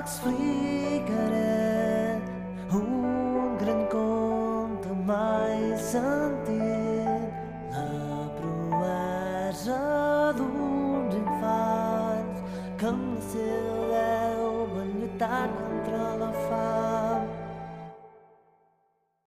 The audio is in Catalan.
M'explicaré un gran conte mai sentit, la proesa d'uns infants que amb la seva veu van lluitant contra la fam.